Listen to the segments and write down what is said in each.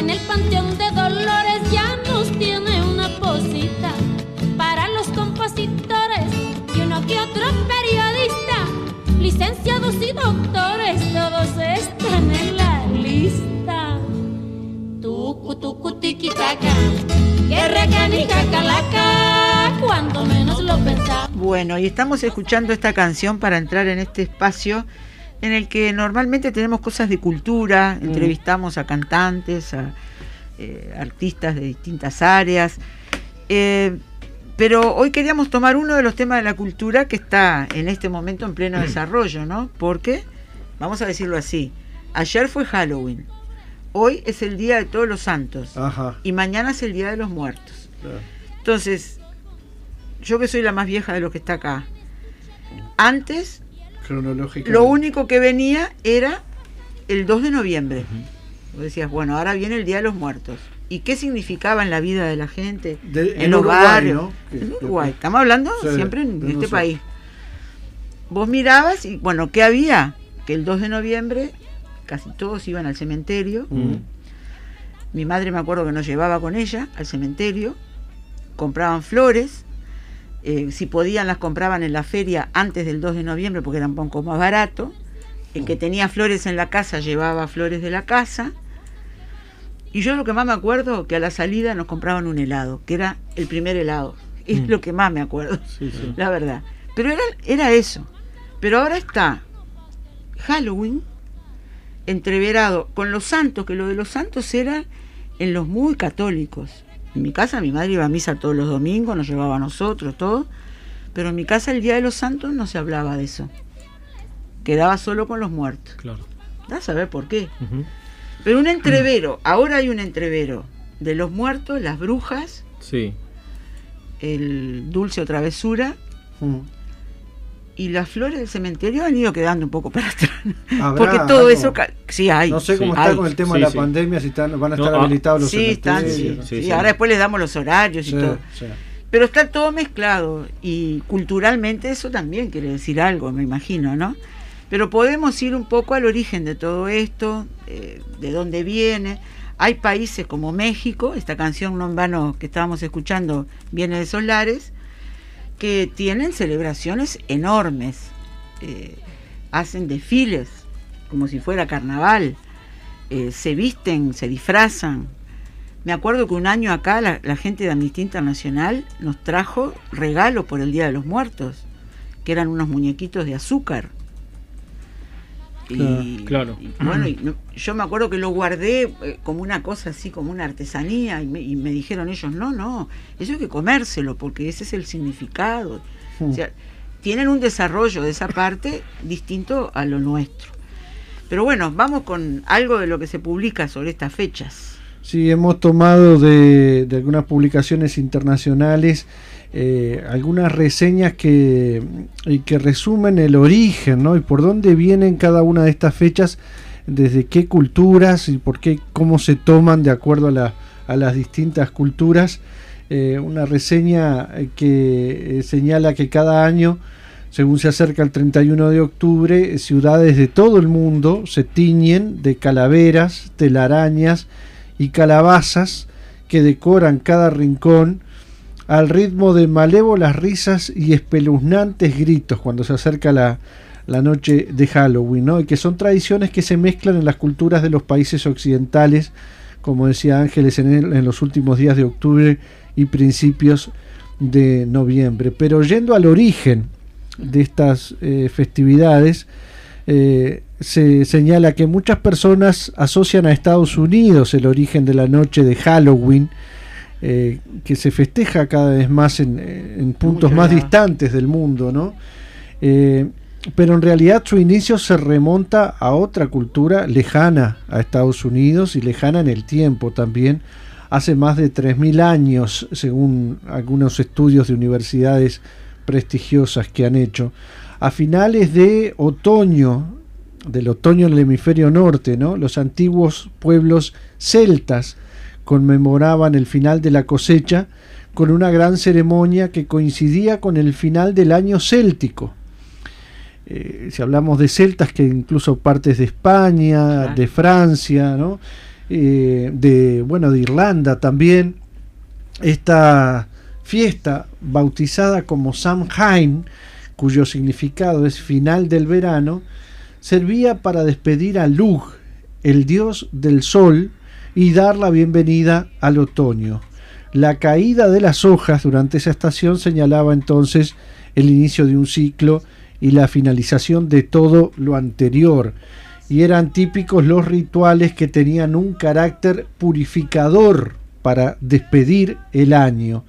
En el panteón de Dolores ya nos tiene una posita para los compositores y uno que otro periodista, licenciados y doctores, todos están en la lista. Tucu, tucu, tiquitaca, que recanica calaca, cuando menos lo pensaba. Bueno, y estamos escuchando esta canción para entrar en este espacio en el que normalmente tenemos cosas de cultura, Mm. entrevistamos a cantantes, a eh, artistas de distintas áreas. Eh, pero hoy queríamos tomar uno de los temas de la cultura que está en este momento en pleno desarrollo, ¿no? Porque, vamos a decirlo así, ayer fue Halloween, hoy es el Día de Todos los Santos Ajá. y mañana es el Día de los Muertos. Entonces, yo que soy la más vieja de los que está acá, antes Cronológicamente. lo único que venía era el 2 de noviembre. Vos decías, bueno, ahora viene el Día de los Muertos. ¿Y qué significaba en la vida de la gente? De- en, en los Uruguay, barrios. ¿no? Que- En que- Uruguay. Estamos hablando siempre en este país. Vos mirabas y, bueno, ¿qué había? Que el 2 de noviembre casi todos iban al cementerio. Mm. Mi madre me acuerdo que nos llevaba con ella al cementerio, compraban flores, eh, si podían las compraban en la feria antes del 2 de noviembre porque era un poco más barato. El que tenía flores en la casa llevaba flores de la casa. Y yo lo que más me acuerdo que a la salida nos compraban un helado, que era el primer helado. Es Mm. lo que más me acuerdo, Sí, sí. la verdad. Pero era, era eso. Pero ahora está Halloween entreverado con los santos, que lo de los santos era en los muy católicos. En mi casa mi madre iba a misa todos los domingos, nos llevaba a nosotros, todo. Pero en mi casa el Día de los Santos no se hablaba de eso. Quedaba solo con los muertos. Claro. Da a saber por qué. Pero un entrevero, ahora hay un entrevero de los muertos, las brujas, Sí. el dulce o travesura Mm. Y las flores del cementerio han ido quedando un poco para atrás. ¿Habrá Porque todo algo? eso, ca- sí hay. No sé cómo Sí. está hay. con el tema Sí, de la sí. pandemia, si están, van a estar ah, habilitados los Sí, están, sí, cementerios. sí. sí. Ahora después les damos los horarios y todo. sí. Pero está todo mezclado y culturalmente eso también quiere decir algo, me imagino, ¿no? Pero podemos ir un poco al origen de todo esto, eh, de dónde viene. Hay países como México, esta canción no en vano que estábamos escuchando viene de esos lares, que tienen celebraciones enormes. Eh, hacen desfiles como si fuera carnaval, eh, se visten, se disfrazan, me acuerdo que un año acá la, la gente de Amnistía Internacional nos trajo regalo por el Día de los Muertos, que eran unos muñequitos de azúcar. Y, Claro. y bueno, y no- yo me acuerdo que lo guardé eh, como una cosa así, como una artesanía, y me, y me dijeron ellos, no, no, eso hay que comérselo, porque ese es el significado. Mm. O sea, tienen un desarrollo de esa parte distinto a lo nuestro. Pero bueno, vamos con algo de lo que se publica sobre estas fechas. Sí, hemos tomado de, de algunas publicaciones internacionales eh, algunas reseñas que, que resumen el origen, ¿no? Y por dónde vienen cada una de estas fechas, desde qué culturas y por qué, cómo se toman de acuerdo a, la- a las distintas culturas. Eh, una reseña eh, que señala que cada año, según se acerca el 31 de octubre, ciudades de todo el mundo se tiñen de calaveras, telarañas y calabazas que decoran cada rincón al ritmo de malévolas risas y espeluznantes gritos cuando se acerca la, la noche de Halloween, ¿no? y que son tradiciones que se mezclan en las culturas de los países occidentales, como decía Ángeles en, los últimos días de octubre y principios de noviembre. Pero yendo al origen de estas eh, festividades, eh, se señala que muchas personas asocian a Estados Unidos el origen de la noche de Halloween, eh, que se festeja cada vez más en, en puntos más distantes del mundo, ¿no? Eh, pero en realidad su inicio se remonta a otra cultura lejana a Estados Unidos y lejana en el tiempo también, hace más de 3.000 años, según algunos estudios de universidades prestigiosas que han hecho. A finales de otoño, del otoño en el hemisferio norte, ¿no? los antiguos pueblos celtas conmemoraban el final de la cosecha con una gran ceremonia que coincidía con el final del año céltico. Eh, si hablamos de celtas, que incluso partes de España, de Francia, ¿no? eh, de, bueno, de Irlanda también. Esta fiesta, bautizada como Samhain, cuyo significado es final del verano, servía para despedir a Lug, el dios del sol, y dar la bienvenida al otoño. La caída de las hojas durante esa estación señalaba entonces el inicio de un ciclo y la finalización de todo lo anterior. Y eran típicos los rituales que tenían un carácter purificador para despedir el año.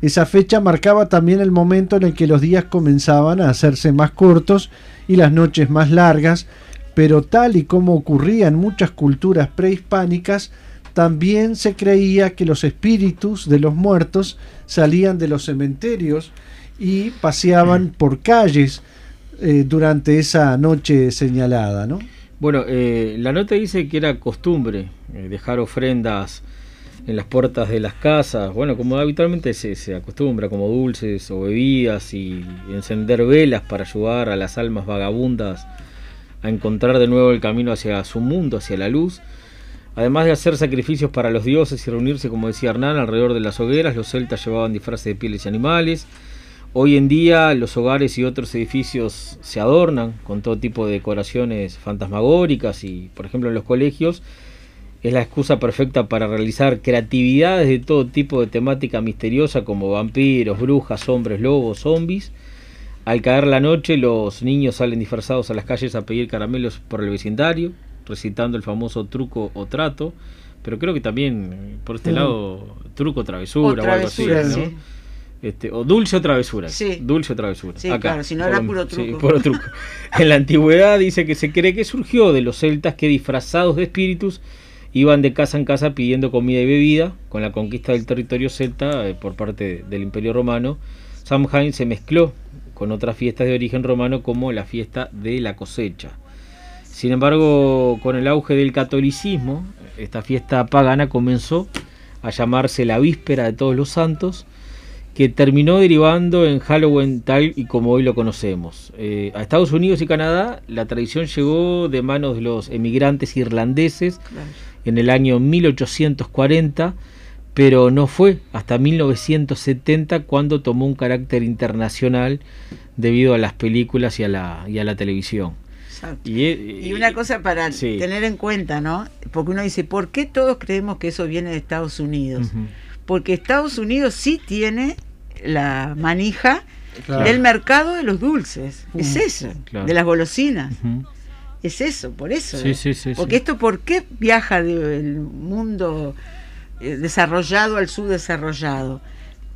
Esa fecha marcaba también el momento en el que los días comenzaban a hacerse más cortos y las noches más largas, pero tal y como ocurría en muchas culturas prehispánicas, también se creía que los espíritus de los muertos salían de los cementerios y paseaban por calles eh, durante esa noche señalada, ¿no? Bueno, eh, la nota dice que era costumbre eh, dejar ofrendas en las puertas de las casas, bueno, como habitualmente se, se, acostumbra, como dulces o bebidas y encender velas para ayudar a las almas vagabundas a encontrar de nuevo el camino hacia su mundo, hacia la luz. Además de hacer sacrificios para los dioses y reunirse, como decía Hernán, alrededor de las hogueras, los celtas llevaban disfraces de pieles y animales. Hoy en día los hogares y otros edificios se adornan con todo tipo de decoraciones fantasmagóricas y, por ejemplo, en los colegios es la excusa perfecta para realizar creatividades de todo tipo de temática misteriosa como vampiros, brujas, hombres, lobos, zombies. Al caer la noche los niños salen disfrazados a las calles a pedir caramelos por el vecindario recitando el famoso truco o trato, pero creo que también eh, por este lado truco travesura o, algo así, Este, o dulce o travesura. Dulce o travesura. Sí, claro, si no era puro truco. puro truco. en la antigüedad dice que se cree que surgió de los celtas que disfrazados de espíritus iban de casa en casa pidiendo comida y bebida. Con la conquista del territorio celta eh, por parte del Imperio Romano, Samhain se mezcló con otras fiestas de origen romano como la fiesta de la cosecha. Sin embargo, con el auge del catolicismo, esta fiesta pagana comenzó a llamarse la Víspera de Todos los Santos, que terminó derivando en Halloween tal y como hoy lo conocemos. Eh, a Estados Unidos y Canadá la tradición llegó de manos de los emigrantes irlandeses en el año 1840, pero no fue hasta 1970 cuando tomó un carácter internacional debido a las películas y a la, y a la televisión. Y, una cosa para tener en cuenta, ¿no? Porque uno dice, ¿por qué todos creemos que eso viene de Estados Unidos? Porque Estados Unidos sí tiene la manija del mercado de los dulces. Es eso, de las golosinas. Es eso, por eso. Porque esto, ¿por qué viaja del mundo eh, desarrollado al subdesarrollado?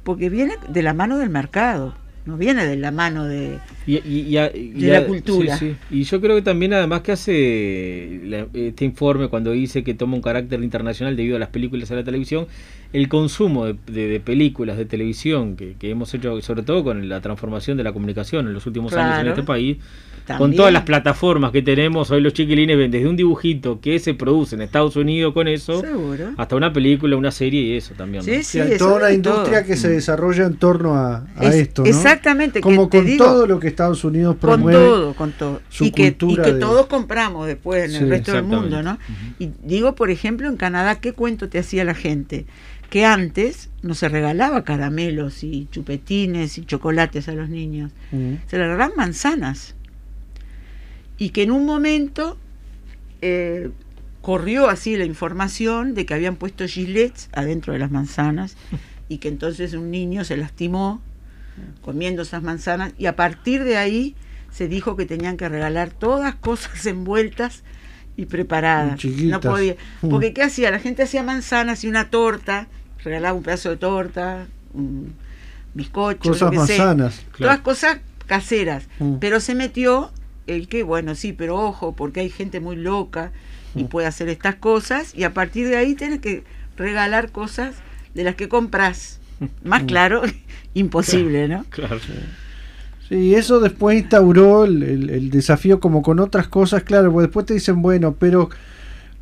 Porque viene de la mano del mercado no viene de la mano de, la cultura. Y yo creo que también además que hace este informe cuando dice que toma un carácter internacional debido a las películas y a la televisión, el consumo de, películas de televisión que, hemos hecho, sobre todo con la transformación de la comunicación en los últimos años en este país, con todas las plataformas que tenemos, hoy los chiquilines ven desde un dibujito que se produce en Estados Unidos con eso, hasta una película, una serie y eso también. Sí, sí, toda una industria que se desarrolla en torno a, esto. ¿no? Exactamente. Como con todo lo que Estados Unidos promueve. Con todo, con todo. y que, y que todos compramos después en el resto del mundo, ¿no? Y digo, por ejemplo, en Canadá, ¿qué cuento te hacía la gente? Que antes no se regalaba caramelos y chupetines y chocolates a los niños, mm. se le regalaban manzanas. Y que en un momento eh, corrió así la información de que habían puesto gilets adentro de las manzanas y que entonces un niño se lastimó comiendo esas manzanas y a partir de ahí se dijo que tenían que regalar todas cosas envueltas y preparadas. No podía, mm. porque ¿qué hacía? La gente hacía manzanas y una torta regalaba un pedazo de torta, un bizcocho, cosas manzanas, todas cosas caseras. Mm. Pero se metió el que, bueno, sí, pero ojo, porque hay gente muy loca y mm. puede hacer estas cosas, y a partir de ahí tienes que regalar cosas de las que compras. Más mm. claro, imposible, ¿no? Claro. Sí, eso después instauró el, el, desafío como con otras cosas, claro, porque después te dicen, bueno, pero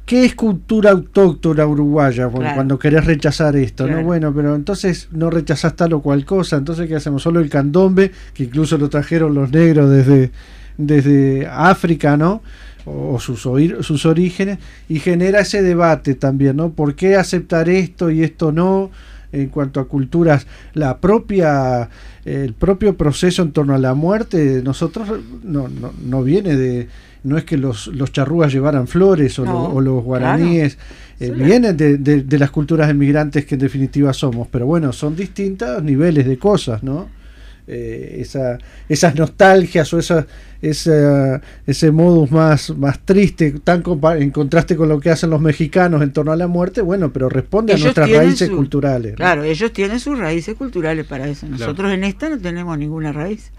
¿Qué es cultura autóctona uruguaya? Cuando querés rechazar esto, ¿no? Bueno, pero entonces no rechazás tal o cual cosa, entonces ¿qué hacemos? Solo el candombe, que incluso lo trajeron los negros desde, desde África, ¿no? o sus, sus orígenes y genera ese debate también, ¿no? ¿Por qué aceptar esto y esto no? En cuanto a culturas, la propia, el propio proceso en torno a la muerte, nosotros no, no, no viene de, no es que los, los charrúas llevaran flores o, los guaraníes, eh, vienen de, de, las culturas emigrantes que en definitiva somos, pero bueno, son distintos niveles de cosas, ¿no? Eh, esa, esas nostalgias o esa, esa, ese modus más, más triste, tan en contraste con lo que hacen los mexicanos en torno a la muerte, bueno, pero responde a nuestras raíces culturales. Claro, ellos tienen sus raíces culturales para eso. Nosotros en esta no tenemos ninguna raíz.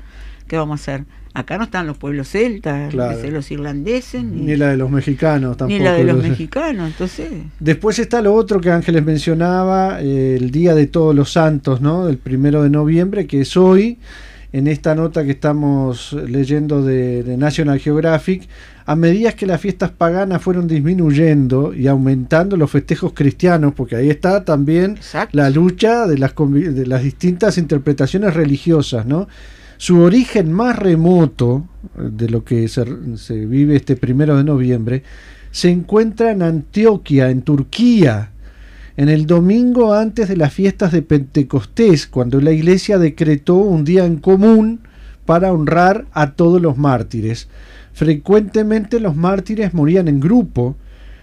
¿Qué vamos a hacer? Acá no están los pueblos celtas, los irlandeses. Ni, la de los mexicanos tampoco. Ni la de los mexicanos, entonces. Después está lo otro que Ángeles mencionaba, eh, el Día de Todos los Santos, ¿no? Del primero de noviembre, que es hoy, en esta nota que estamos leyendo de, National Geographic, a medida que las fiestas paganas fueron disminuyendo y aumentando los festejos cristianos, porque ahí está también la lucha de las, de las distintas interpretaciones religiosas, ¿no? Su origen más remoto eh, de lo que se, vive este primero de noviembre se encuentra en Antioquia, en Turquía, en el domingo antes de las fiestas de Pentecostés, cuando la iglesia decretó un día en común para honrar a todos los mártires. Frecuentemente los mártires morían en grupo,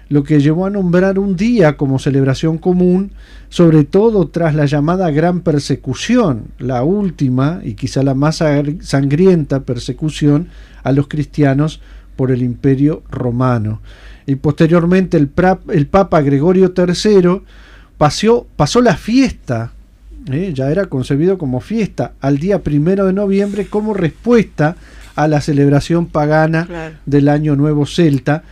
lo que llevó a nombrar un día como celebración común, sobre todo tras la llamada Gran Persecución, la última y quizá la más sangrienta persecución a los cristianos por el Imperio Romano. Y posteriormente el, el Papa Gregorio III pasó, pasó la fiesta, ¿eh? ya era concebido como fiesta, al día primero de noviembre como respuesta a la celebración pagana del Año Nuevo Celta,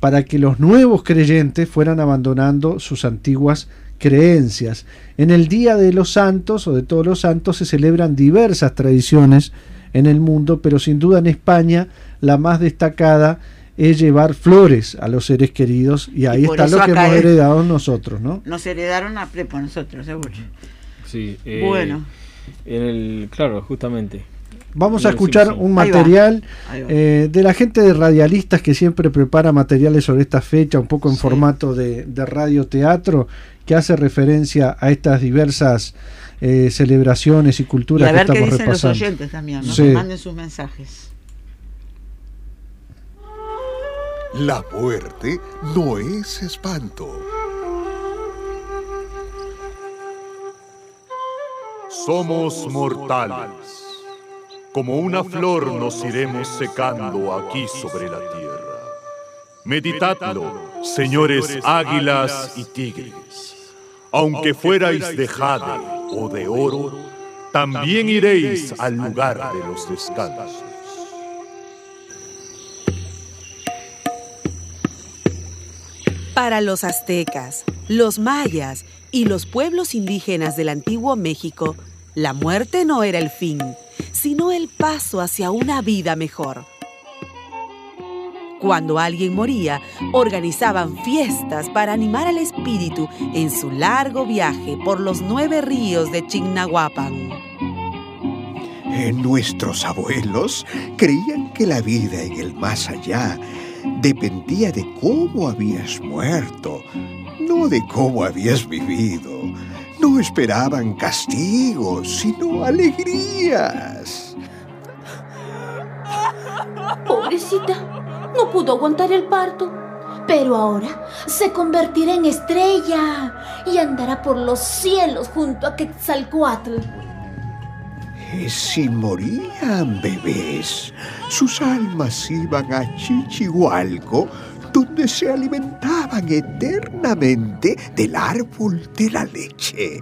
para que los nuevos creyentes fueran abandonando sus antiguas creencias. En el Día de los Santos o de todos los santos se celebran diversas tradiciones en el mundo, pero sin duda en España la más destacada es llevar flores a los seres queridos y ahí está lo que hemos heredado nosotros, ¿no? Nos heredaron a prepo nosotros, seguro. Sí, eh, bueno. En el, claro, justamente. Vamos a escuchar un material eh, de la gente de radialistas que siempre prepara materiales sobre esta fecha, un poco en formato de, de radioteatro, que hace referencia a estas diversas eh, celebraciones y culturas y a ver que estamos qué dicen repasando. Los oyentes también, ¿no? sí. manden sus mensajes. La muerte no es espanto. Somos mortales como una flor nos iremos secando aquí sobre la tierra. Meditadlo, señores águilas y tigres. Aunque fuerais de jade o de oro, también iréis al lugar de los descansos. Para los aztecas, los mayas y los pueblos indígenas del antiguo México, la muerte no era el fin, sino el paso hacia una vida mejor. Cuando alguien moría, organizaban fiestas para animar al espíritu en su largo viaje por los nueve ríos de Chignahuapan. Nuestros abuelos creían que la vida en el más allá dependía de cómo habías muerto, no de cómo habías vivido. No esperaban castigos, sino alegrías. Pobrecita, no pudo aguantar el parto. Pero ahora se convertirá en estrella y andará por los cielos junto a Quetzalcoatl. Si morían bebés, sus almas iban a Chichihualco donde se alimentaban eternamente del árbol de la leche.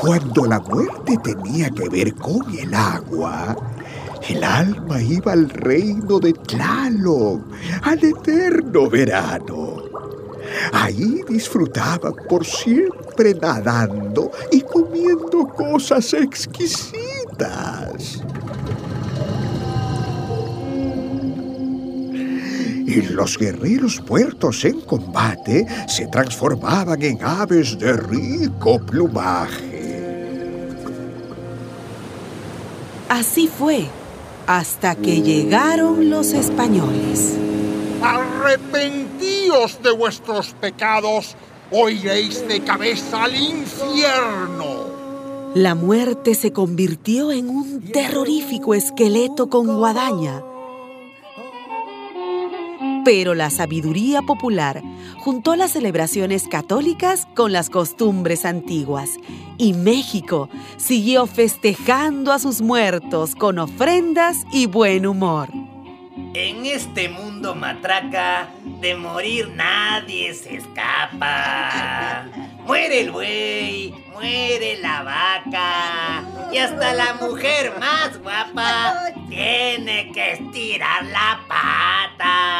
Cuando la muerte tenía que ver con el agua, el alma iba al reino de Tlaloc, al eterno verano. Ahí disfrutaban por siempre nadando y comiendo cosas exquisitas. Y los guerreros muertos en combate se transformaban en aves de rico plumaje. Así fue. hasta que llegaron los españoles. Arrepentíos de vuestros pecados o iréis de cabeza al infierno. La muerte se convirtió en un terrorífico esqueleto con guadaña. Pero la sabiduría popular juntó las celebraciones católicas con las costumbres antiguas y México siguió festejando a sus muertos con ofrendas y buen humor. En este mundo matraca, de morir nadie se escapa. Muere el buey, muere la vaca y hasta la mujer más guapa tiene que estirar la pata.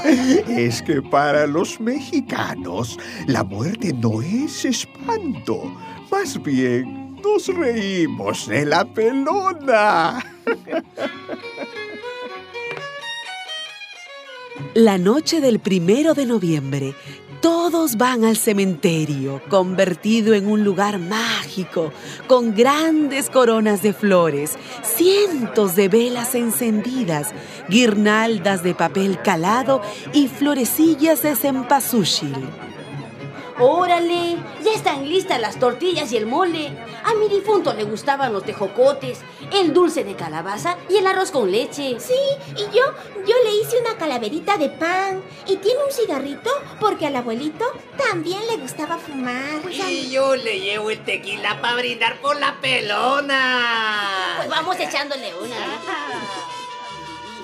Es que para los mexicanos la muerte no es espanto, más bien nos reímos de la pelona. La noche del primero de noviembre, todos van al cementerio, convertido en un lugar mágico, con grandes coronas de flores, cientos de velas encendidas, guirnaldas de papel calado y florecillas de cempasúchil. Órale, ya están listas las tortillas y el mole. A mi difunto le gustaban los tejocotes, el dulce de calabaza y el arroz con leche. Sí, y yo, yo le hice una calaverita de pan. Y tiene un cigarrito porque al abuelito también le gustaba fumar. Y yo le llevo el tequila para brindar por la pelona. Pues vamos echándole una.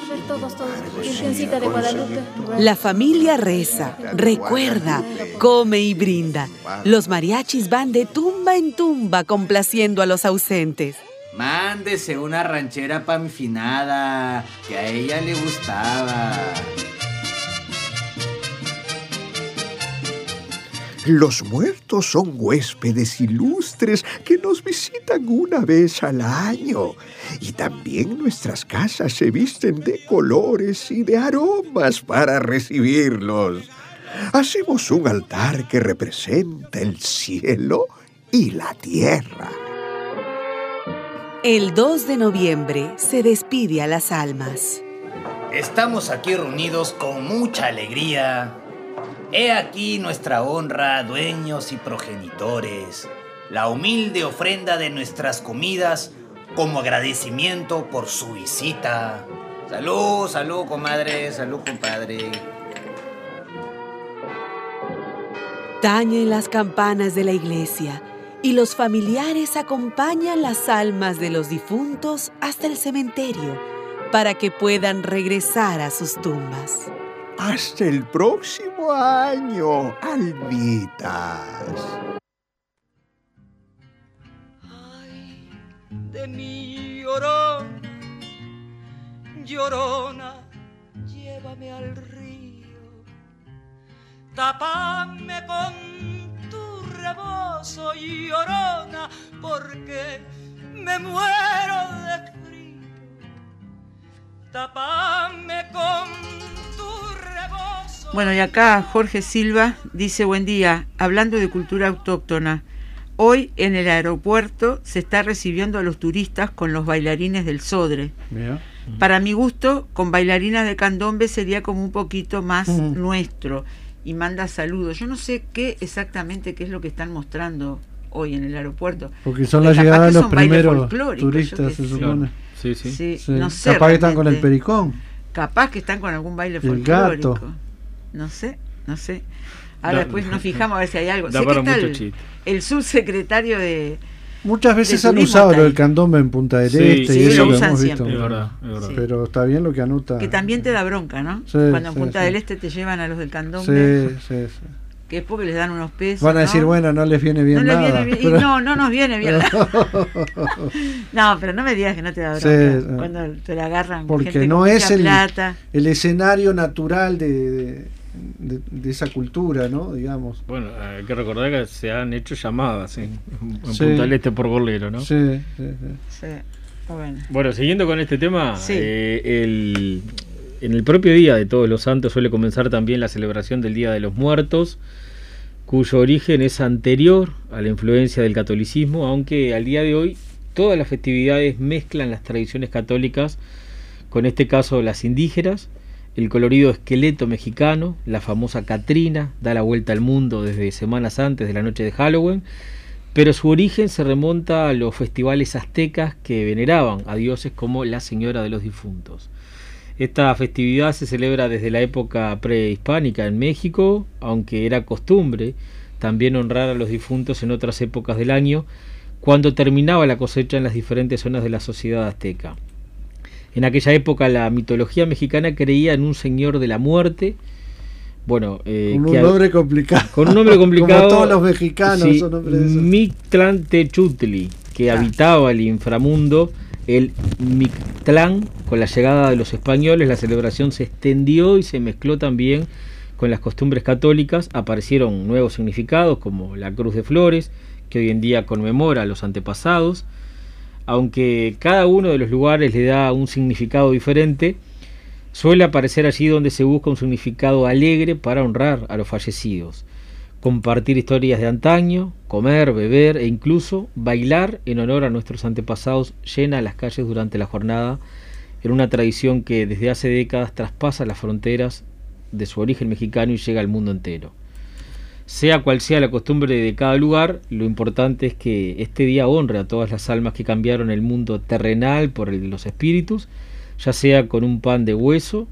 A ver, todos, todos. Virgencita de Guadalupe. La familia reza, recuerda, come y brinda. Los mariachis van de tumba en tumba complaciendo a los ausentes. Mándese una ranchera panfinada, que a ella le gustaba. Los muertos son huéspedes ilustres que nos visitan una vez al año. Y también nuestras casas se visten de colores y de aromas para recibirlos. Hacemos un altar que representa el cielo y la tierra. El 2 de noviembre se despide a las almas. Estamos aquí reunidos con mucha alegría. He aquí nuestra honra, dueños y progenitores, la humilde ofrenda de nuestras comidas como agradecimiento por su visita. Salud, salud, comadre, salud, compadre. Tañen las campanas de la iglesia y los familiares acompañan las almas de los difuntos hasta el cementerio para que puedan regresar a sus tumbas. Hasta el próximo año, almitas. de mi llorona, llorona, llévame al río, tapame con tu rebozo, llorona, porque me muero de frío, tapame con. Bueno, y acá Jorge Silva dice, buen día, hablando de cultura autóctona. Hoy en el aeropuerto se está recibiendo a los turistas con los bailarines del Sodre. Mira. Para mi gusto, con bailarinas de candombe sería como un poquito más nuestro. Y manda saludos. Yo no sé qué exactamente qué es lo que están mostrando hoy en el aeropuerto. Porque son la Capaz llegada que de los primeros turistas, se supone. Sí, sí. Sí, Sí. no sé. Capaz que están con el pericón. Capaz que están con algún baile El folclórico. gato. No sé, no sé. Ahora Da- después nos fijamos a ver si hay algo. sé que está el, subsecretario de... Muchas veces de han usado lo del candombe en Punta del Sí, Este sí, y eso lo lo hemos siempre. visto. Es verdad, es verdad. Sí. Pero está bien lo que anota. Que también te da bronca, ¿no? Sí, Cuando en sí, Punta sí. del Este te llevan a los del candombe, Sí, sí, sí. que es porque les dan unos pesos. Van a decir, ¿no? bueno, no les viene bien no les nada. viene bien. y no, no nos viene bien. no, pero no me digas que no te da bronca sí. cuando te la agarran Porque gente no con es mucha el, plata. el escenario natural de, de, de- de esa cultura, ¿no? Digamos. Bueno, hay que recordar que se han hecho llamadas en, en Sí. Punta del Este por Gorlero, ¿no? Sí, sí, sí. Sí, bueno. Bueno, siguiendo con este tema, Sí. eh, el- en el propio Día de Todos los Santos suele comenzar también la celebración del Día de los Muertos, cuyo origen es anterior a la influencia del catolicismo, aunque al día de hoy todas las festividades mezclan las tradiciones católicas, con este caso las indígenas, el colorido esqueleto mexicano, la famosa Catrina, da la vuelta al mundo desde semanas antes de la noche de Halloween, pero su origen se remonta a los festivales aztecas que veneraban a dioses como la Señora de los Difuntos. Esta festividad se celebra desde la época prehispánica en México, aunque era costumbre también honrar a los difuntos en otras épocas del año, cuando terminaba la cosecha en las diferentes zonas de la sociedad azteca. En aquella época la mitología mexicana creía en un señor de la muerte, bueno, eh, Con un que- nombre complicado. con un nombre complicado. Como todos los mexicanos. sí, son nombres de esos. Mictlantechutli, que habitaba el inframundo, el Mictlán. Con la llegada de los españoles, la celebración se extendió y se mezcló también con las costumbres católicas. Aparecieron nuevos significados como la cruz de flores, que hoy en día conmemora a los antepasados. Aunque cada uno de los lugares le da un significado diferente, suele aparecer allí donde se busca un significado alegre para honrar a los fallecidos compartir historias de antaño, comer, beber e incluso bailar en honor a nuestros antepasados llena las calles durante la jornada en una tradición que desde hace décadas traspasa las fronteras de su origen mexicano y llega al mundo entero. Sea cual sea la costumbre de cada lugar, lo importante es que este día honre a todas las almas que cambiaron el mundo terrenal por el de los espíritus, ya sea con un pan de hueso,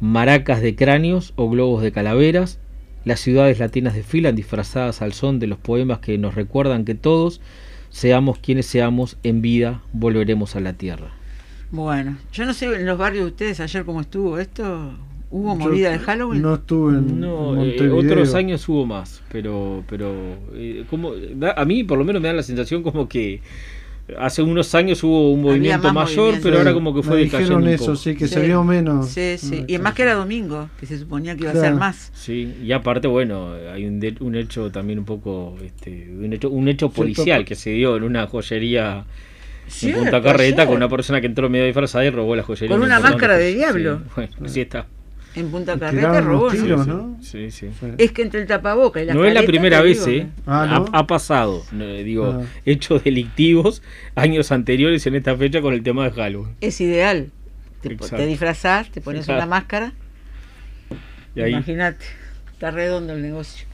maracas de cráneos o globos de calaveras, las ciudades latinas desfilan disfrazadas al son de los poemas que nos recuerdan que todos, seamos quienes seamos, en vida volveremos a la tierra. Bueno, yo no sé en los barrios de ustedes ayer cómo estuvo esto. ¿Hubo Yo movida de Halloween? No estuve en, No, en eh, Montevideo. otros años hubo más, pero, pero eh, como, da- a mí por lo menos me da la sensación como que hace unos años hubo un movimiento más mayor, movimiento. pero ahora como que fue dijeron decayendo un eso, poco. sí, que se vio menos. Sí, sí. Ah, Y más que era domingo, que se suponía que iba a ser más. Sí, y aparte, bueno, hay un, de- un hecho también un poco, este, un hecho, un hecho policial que se dio en una joyería en Punta Carreta ayer. con una persona que entró medio disfrazada y robó la joyería. Con una máscara de Sí, diablo. bueno, así está. En Punta Carreta robó. ¿no? tiros, Sí, ¿no? Sí, sí. Es que entre el tapaboca y la No es la primera vez, digo ¿eh? Ah, ¿no? ha, ha pasado, no, digo, Ah. hechos delictivos años anteriores en esta fecha con el tema de Halloween. Es ideal. Te, te disfrazás, te pones Exacto. una máscara. Imagínate, está redondo el negocio.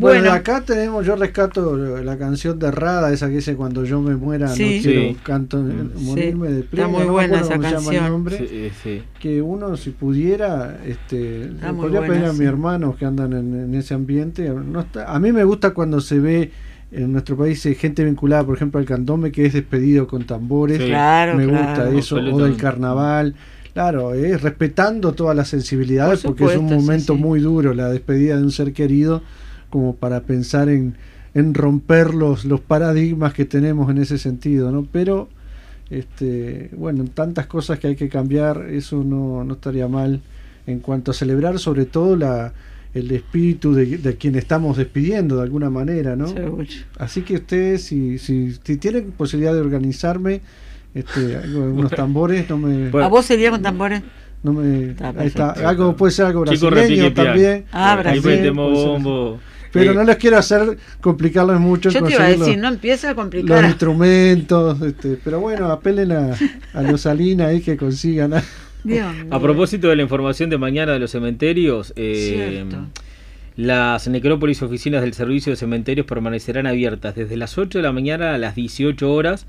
Bueno, Bueno, acá tenemos, yo rescato la canción de Rada, esa que dice cuando yo me muera, Sí. no quiero Sí. canto, morirme de Está pleno, muy buena esa cómo se llama el canción. nombre. sí, eh, sí. que uno si pudiera este Está podría buena, pedir a sí. mis hermanos que andan en, en ese ambiente no está- a mí me gusta cuando se ve en nuestro país eh, gente vinculada por ejemplo al candombe que es despedido con tambores Sí. Claro, me claro. gusta eso o del carnaval claro eh, respetando todas las sensibilidades Por porque es un sí, momento sí. muy duro la despedida de un ser querido como para pensar en, en romper los, los paradigmas que tenemos en ese sentido no pero este, bueno, tantas cosas que hay que cambiar, eso no, no estaría mal en cuanto a celebrar sobre todo la, el espíritu de, de quien estamos despidiendo de alguna manera, ¿no? seguro. Así que ustedes, si, si, si tienen posibilidad de organizarme, este, algunos tambores, no me... Bueno, ¿A vos sería con tambores? No me Está ahí está. perfecto. Algo puede ser algo brasileño también. Ah, Ahí metemos ser. Pero no les quiero hacer complicarles mucho. Yo te iba a decir, los- no empieza a los complicar. instrumentos, este, pero bueno, apelen a, a los Salinas ahí que consigan. a- propósito de la información de mañana de los cementerios, eh, las necrópolis oficinas del Servicio de Cementerios permanecerán abiertas desde las 8 de la mañana a las 18 horas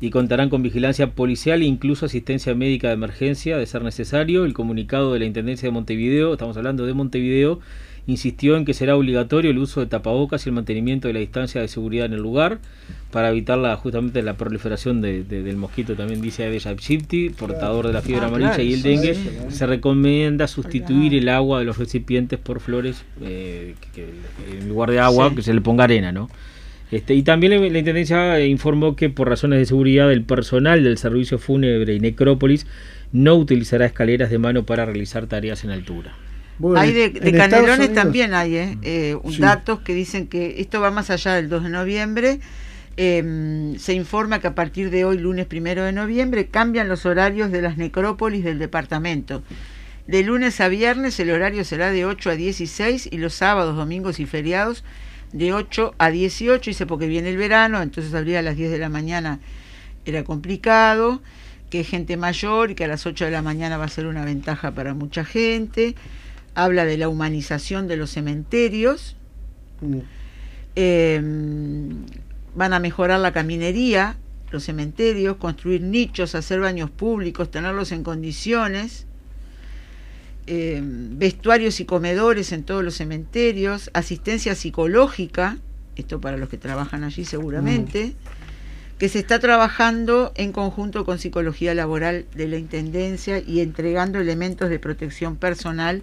y contarán con vigilancia policial e incluso asistencia médica de emergencia de ser necesario. El comunicado de la Intendencia de Montevideo, estamos hablando de Montevideo, insistió en que será obligatorio el uso de tapabocas y el mantenimiento de la distancia de seguridad en el lugar para evitar la, justamente la proliferación de- de- del mosquito, también dice Aedes aegypti, portador de la fiebre Ah, amarilla claro, y el dengue. sí. Se recomienda sustituir el agua de los recipientes por flores, eh, que, que en lugar de agua Sí. que se le ponga arena, ¿no? Este, y también la Intendencia informó que por razones de seguridad el personal del servicio fúnebre y necrópolis no utilizará escaleras de mano para realizar tareas en altura. Bueno, hay de, Canelones también hay eh, eh, Sí. datos que dicen que esto va más allá del 2 de noviembre. Eh, se informa que a partir de hoy, lunes primero de noviembre, cambian los horarios de las necrópolis del departamento. De lunes a viernes el horario será de 8 a 16 y los sábados, domingos y feriados de 8 a 18. Dice porque viene el verano, entonces abrirá a las 10 de la mañana era complicado, que es gente mayor y que a las 8 de la mañana va a ser una ventaja para mucha gente. Habla de la humanización de los cementerios. Mm. Eh, van a mejorar la caminería, los cementerios, construir nichos, hacer baños públicos, tenerlos en condiciones, eh, vestuarios y comedores en todos los cementerios, asistencia psicológica, esto para los que trabajan allí seguramente, que se está trabajando en conjunto con psicología laboral de la Intendencia y entregando elementos de protección personal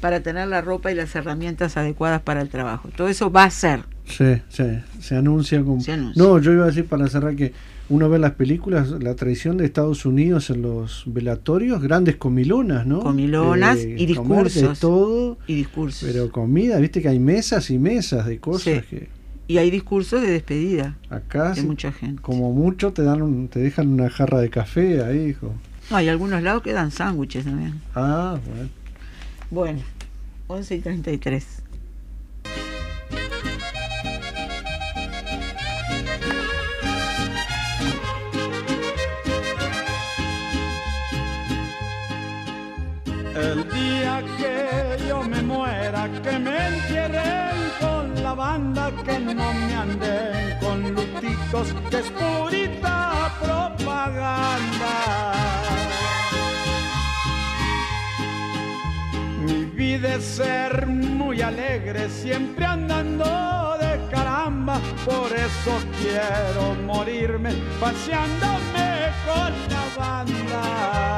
para tener la ropa y las herramientas adecuadas para el trabajo. Todo eso va a ser. Sí, sí, se anuncia como... Se anuncia. No, yo iba a decir para cerrar que uno ve las películas, la tradición de Estados Unidos en los velatorios, grandes comilonas, ¿no? Comilonas Eh, y discursos. De todo, Y discursos. pero comida, viste que hay mesas y mesas de cosas Sí. que Y hay discursos de despedida acá de mucha gente. como mucho te dan un- te dejan una jarra de café ahí, hijo. No, hay algunos lados que dan sándwiches también. Ah, bueno. Bueno, 11 y 33. El día que yo me muera, que me entierren con la banda, que no me anden con luticos, que es purita propaganda. de ser muy alegre, siempre andando de caramba. Por eso quiero morirme paseándome con la banda.